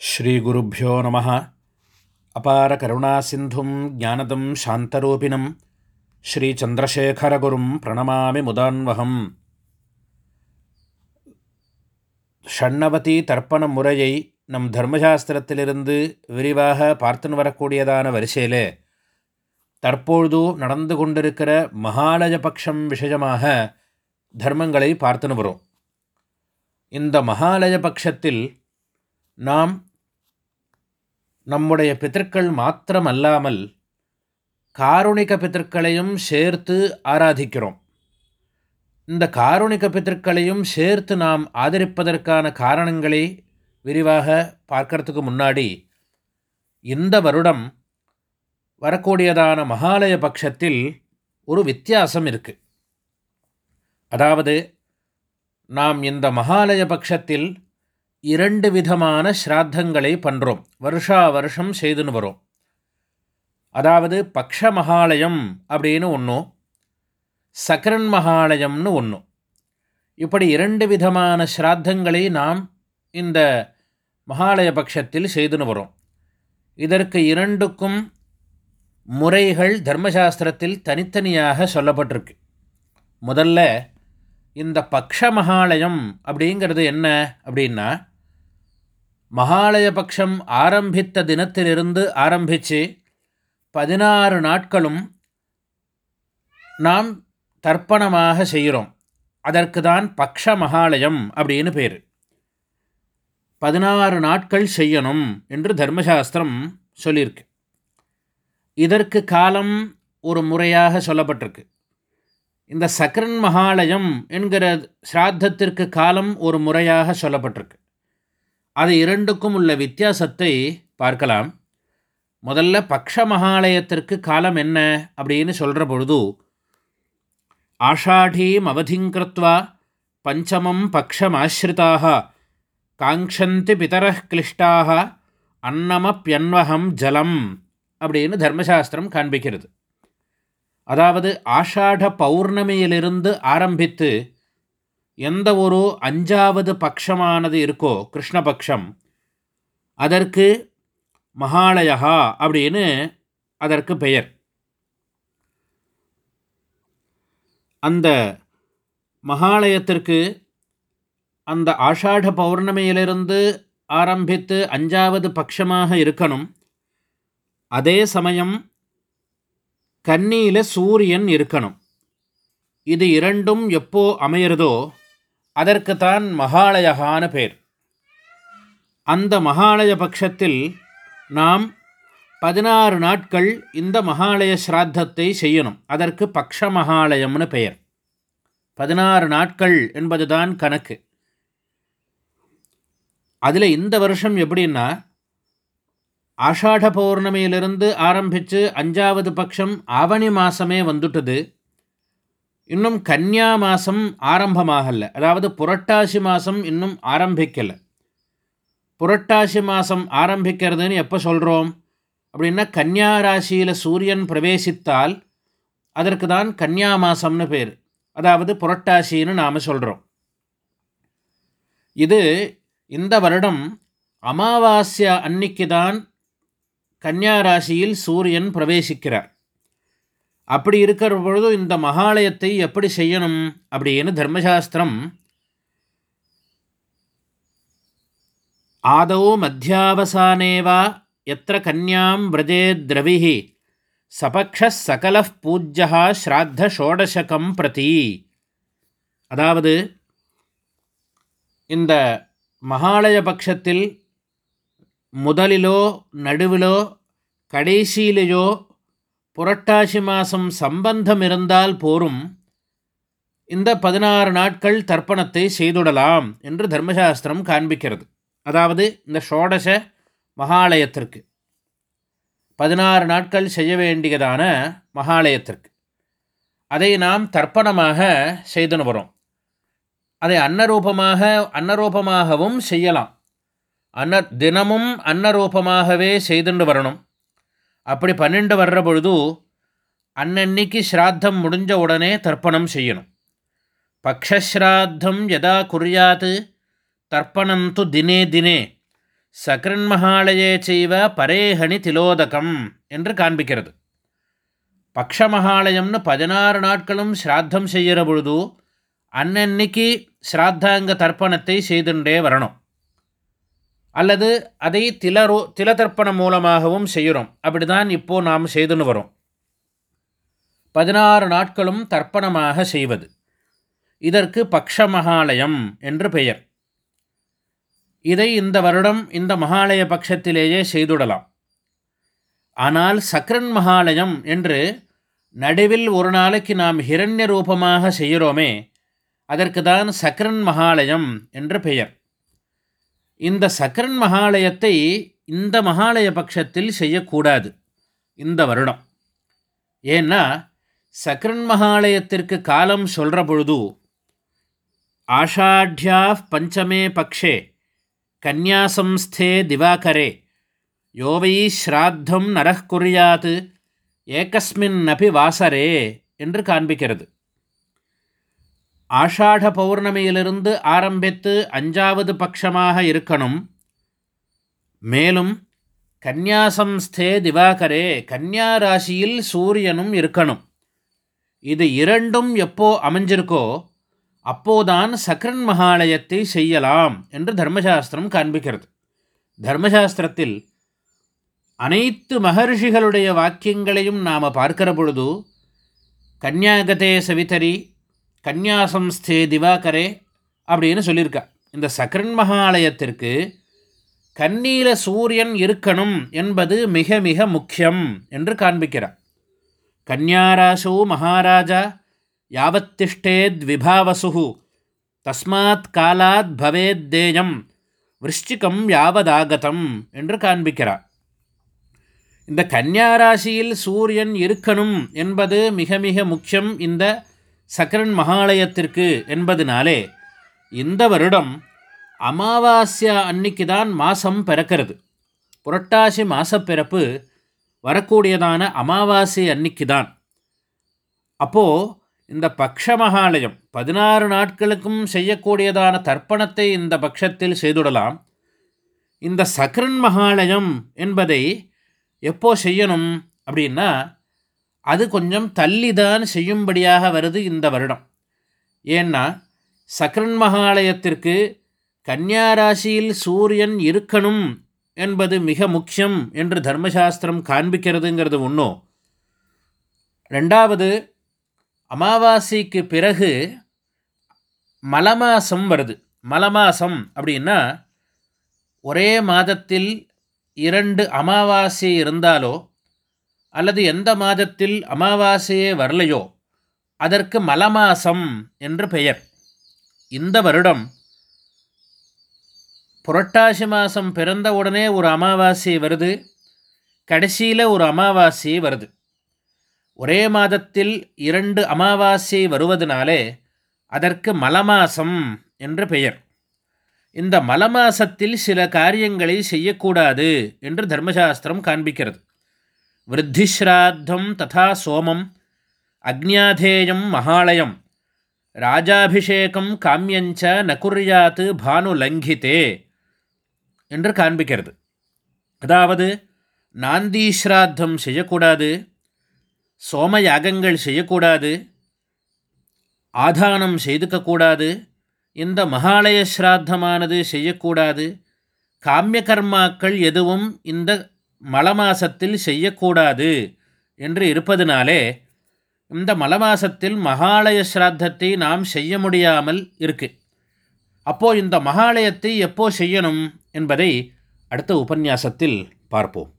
ஸ்ரீகுருப்போ நம. அபார கருணாசிந்தும் ஜானதம் சாந்தரூபிணம். ஸ்ரீச்சந்திரசேகரகுரும் பிரணமாமி முதான்வகம். ஷண்ணவதி தர்ப்பண முறையை நம் தர்மசாஸ்திரத்திலிருந்து விரிவாக பார்த்துன்னு வரக்கூடியதான வரிசையிலே தற்பொழுது நடந்து கொண்டிருக்கிற மகாலயபக்ஷம் விஷயமாக தர்மங்களை பார்த்துன்னு வரும். இந்த மகாலயபக்ஷத்தில் நாம் நம்முடைய பித்தர்கள் மாத்திரமல்லாமல் காருணிக பித்தர்களையும் சேர்த்து ஆராதிக்கிறோம். இந்த காருணிக பித்தர்களையும் சேர்த்து நாம் ஆதரிப்பதற்கான காரணங்களை விரிவாக பார்க்கறதுக்கு முன்னாடி இந்த வருடம் வரக்கூடியதான மகாலய பட்சத்தில் ஒரு வித்தியாசம் இருக்குது அதாவது நாம் இந்த மகாலய பட்சத்தில் இரண்டு விதமான ஸ்ராத்தங்களை பண்ணுறோம் வருஷா வருஷம் செய்துன்னு வரோம். அதாவது பக்ஷ மகாலயம் அப்படின்னு ஒன்றும் சக்கரன் மகாலயம்னு ஒன்றும் இப்படி இரண்டு விதமான ஸ்ராத்தங்களை நாம் இந்த மகாலய பட்சத்தில் செய்துன்னு வரோம். இதற்கு இரண்டுக்கும் முறைகள் தர்மசாஸ்திரத்தில் தனித்தனியாக சொல்லப்பட்டிருக்கு. முதல்ல இந்த பக்ஷ மகாலயம் அப்படிங்கிறது என்ன அப்படின்னா மகாலய பக்ஷம் ஆரம்பித்த தினத்திலிருந்து ஆரம்பித்து பதினாறு நாட்களும் நாம் தர்ப்பணமாக செய்கிறோம். அதற்கு தான் பக்ஷ மகாலயம் அப்படின்னு பேர். பதினாறு நாட்கள் செய்யணும் என்று தர்மசாஸ்திரம் சொல்லியிருக்கு. இதற்கு காலம் ஒரு முறையாக சொல்லப்பட்டிருக்கு. இந்த சக்கரன் மகாலயம் என்கிற ஸ்ராத்தத்திற்கு காலம் ஒரு முறையாக சொல்லப்பட்டிருக்கு. அது இரண்டுக்கும் உள்ள வித்தியாசத்தை பார்க்கலாம். முதல்ல பக்ஷ மகாலயத்திற்கு காலம் என்ன அப்படின்னு சொல்கிற பொழுது ஆஷாடீம் அவதிங்கிருத்வா பஞ்சமம் பக்ஷமாஸ்ரிதாக காங்ஷந்தி பிதர கிளிஷ்டாக அன்னமப்பியன்வகம் ஜலம் அப்படின்னு தர்மசாஸ்திரம் காண்பிக்கிறது. அதாவது ஆஷாட பௌர்ணமியிலிருந்து ஆரம்பித்து எந்த ஒரு அஞ்சாவது பக்ஷமானது இருக்கோ கிருஷ்ணபக்ஷம் அதற்கு மகாலயா அப்படின்னு அதற்கு பெயர். அந்த மகாலயத்திற்கு அந்த ஆஷாட பௌர்ணமியிலிருந்து ஆரம்பித்து அஞ்சாவது பட்சமாக இருக்கணும். அதே சமயம் கன்னியில் சூரியன் இருக்கணும். இது இரண்டும் எப்போ அமையிறதோ அதற்குத்தான் மகாலயகான பேர். அந்த மகாலய பட்சத்தில் நாம் பதினாறு நாட்கள் இந்த மகாலய ஸ்ராத்தத்தை செய்யணும். அதற்கு பக்ஷ மகாலயம்னு பெயர். பதினாறு நாட்கள் என்பதுதான் கணக்கு. அதில் இந்த வருஷம் எப்படின்னா ஆஷாட பௌர்ணமியிலிருந்து ஆரம்பித்து அஞ்சாவது பட்சம் ஆவணி மாதமே வந்துட்டுது. இன்னும் கன்னியா மாதம் ஆரம்பமாகலை. அதாவது புரட்டாசி மாதம் இன்னும் ஆரம்பிக்கலை. புரட்டாசி மாதம் ஆரம்பிக்கிறதுன்னு எப்போ சொல்கிறோம் அப்படின்னா கன்னியா ராசியில் சூரியன் பிரவேசித்தால் அதற்கு தான் கன்னியா மாதம்னு பேர். அதாவது புரட்டாசின்னு நாம் சொல்கிறோம் இது இந்த வருடம் அமாவாஸ்யா அன்னைக்கு தான் கன்னியா ராசியில் சூரியன் பிரவேசிக்கிறார். அப்படி இருக்கிற பொழுது இந்த மகாலயத்தை எப்படி செய்யணும் அப்படின்னு தர்மசாஸ்திரம் ஆதோ மத்தியாவசானேவா எத்திர கன்யாம் விரஜேத் திரவிஹி சபக்ஷ சகல பூஜ்யா ஸ்ராத்த ஷோடசகம் பிரதி. அதாவது இந்த மகாலய பட்சத்தில் முதலிலோ நடுவிலோ கடைசியிலேயோ புரட்டாசி மாதம் சம்பந்தம் இருந்தால் போரும். இந்த பதினாறு நாட்கள் தர்ப்பணத்தை செய்துடலாம் என்று தர்மசாஸ்திரம் காண்பிக்கிறது. அதாவது இந்த ஷோடச மகாலயத்திற்கு. பதினாறு நாட்கள் செய்ய வேண்டியதான மகாலயத்திற்கு. அதை நாம் தர்ப்பணமாக செய்துன்னு வரோம். அதை அன்னரூபமாக அன்னரூபமாகவும் செய்யலாம். அன்ன தினமும் அன்னரூபமாகவே செய்துண்டு வரணும். அப்படி பன்னெண்டு வர்ற பொழுது அன்னன்னைக்கு ஸ்ராத்தம் முடிஞ்ச உடனே தர்ப்பணம் செய்யணும். பக்ஷஸ்ராத்தம் யதா குறியாத் தர்ப்பணந்து தினே தினே சக்ரன்மகாலயே செய்வ பரேஹணி திலோதகம் என்று காண்பிக்கிறது. பக்ஷமகாலயம்னு பதினாறு நாட்களும் ஸ்ராத்தம் செய்கிற பொழுது அன்னன்னைக்கு ஸ்ராத்தாங்க தர்ப்பணத்தை செய்துண்டே வரணும். அல்லது அதை திலரோ திலதர்ப்பணம் மூலமாகவும் செய்கிறோம். அப்படி தான் இப்போது நாம் செய்துன்னு வரோம். பதினாறு நாட்களும் தர்ப்பணமாக செய்வது. இதற்கு பக்ஷ மகாலயம் என்று பெயர். இதை இந்த வருடம் இந்த மகாலய பட்சத்திலேயே செய்துடலாம். ஆனால் சக்ரன் மகாலயம் என்று நடுவில் ஒரு நாளைக்கு நாம் ஹிரண்ய ரூபமாக செய்கிறோமே அதற்கு தான் சக்ரன் மகாலயம் என்று பெயர். இந்த சக்கரன் மகாலயத்தை இந்த மகாலய பட்சத்தில் செய்யக்கூடாது. இந்த வருடம். ஏன்னா சக்கரன் மகாலயத்திற்கு காலம் சொல்கிற பொழுது ஆஷாட்யா பஞ்சமே பக்ஷே கன்யாசம்ஸ்தே திவாகரே யோவை ஸ்ராத்தம் நரः ஏகஸ்மின் நபி வாசரே என்று காண்பிக்கிறது. ஆஷாட பௌர்ணமியிலிருந்து ஆரம்பித்து அஞ்சாவது பட்சமாக இருக்கணும். மேலும் கன்னியாசம்ஸ்தே திவாகரே கன்யா ராசியில் சூரியனும் இருக்கணும். இது இரண்டும் எப்போ அமைஞ்சிருக்கோ அப்போதான் சக்ரன் மகாலயத்தை செய்யலாம் என்று தர்மசாஸ்திரம் காண்பிக்கிறது. தர்மசாஸ்திரத்தில் அனைத்து மகர்ஷிகளுடைய வாக்கியங்களையும் நாம் பார்க்கிற பொழுது கன்யாகதே சவிதரி கன்யாசம்ஸ்தே திவாகரே அப்படின்னு சொல்லியிருக்கா. இந்த சக்கரன் மகாலயத்திற்கு கண்ணீல சூரியன் இருக்கணும் என்பது மிக மிக முக்கியம் என்று காண்பிக்கிறார். கன்யாராசோ மகாராஜா யாவத்திஷ்டேத் விபாவசு தஸ்மாத் காலாத் பவேத்தேயம் விருஷ்டிகம் யாவதாகதம் என்று காண்பிக்கிறார். இந்த கன்னியாராசியில் சூரியன் இருக்கணும் என்பது மிக மிக முக்கியம் இந்த சக்கரன் மகாலயத்திற்கு என்பதனாலே இந்த வருடம் அமாவாஸ்யா அன்னைக்கு தான் மாதம் பிறக்கிறது. புரட்டாசி மாசப்பிறப்பு வரக்கூடியதான அமாவாசை அன்னைக்கு தான் அப்போது இந்த பக்ஷ மகாலயம் பதினாறு நாட்களுக்கும் செய்யக்கூடியதான தர்ப்பணத்தை இந்த பட்சத்தில் செய்துடலாம். இந்த சக்கரன் மகாலயம் என்பதை எப்போ செய்யணும் அப்படின்னா அது கொஞ்சம் தள்ளி தான் செய்யும்படியாக வருது இந்த வருடம். ஏன்னா சக்ரன் மகாலயத்திற்கு கன்னியாராசியில் சூரியன் இருக்கணும் என்பது மிக முக்கியம் என்று தர்மசாஸ்திரம் காண்பிக்கிறதுங்கிறது ஒன்றும் ரெண்டாவது அமாவாசைக்கு பிறகு மலமாசம் வருது. மலமாசம் அப்படின்னா ஒரே மாதத்தில் இரண்டு அமாவாசை இருந்தாலோ அல்லது எந்த மாதத்தில் அமாவாசையே வரலையோ அதற்கு மலமாசம் என்று பெயர். இந்த வருடம் புரட்டாசி மாதம் பிறந்த உடனே ஒரு அமாவாசை வருது கடைசியில் ஒரு அமாவாசை வருது. ஒரே மாதத்தில் இரண்டு அமாவாசை வருவதனாலே அதற்கு மலமாசம் என்று பெயர். இந்த மலமாசத்தில் சில காரியங்களை செய்யக்கூடாது என்று தர்மசாஸ்திரம் காண்பிக்கிறது. விருத்திஸ்ராத்தம் ததா சோமம் அக்ஞாதேயம் மகாலயம் ராஜாபிஷேகம் காமியஞ்ச நகுர்யாத்து பானு லங்கிதே என்று காண்பிக்கிறது. அதாவது நாந்தீஸ்ராத்தம் செய்யக்கூடாது சோம யாகங்கள் செய்யக்கூடாது ஆதானம் செய்துக்கக்கூடாது இந்த மகாலய ஸ்ராத்தமானது செய்யக்கூடாது காமிய கர்மாக்கள் எதுவும் இந்த மலமாசத்தில் செய்யக்கூடாது என்று இருப்பதனாலே இந்த மலமாசத்தில் மகாலய ஸ்ராத்தத்தை நாம் செய்ய முடியாமல் இருக்கு. அப்போது இந்த மகாலயத்தை எப்போ செய்யணும் என்பதை அடுத்த உபன்யாசத்தில் பார்ப்போம்.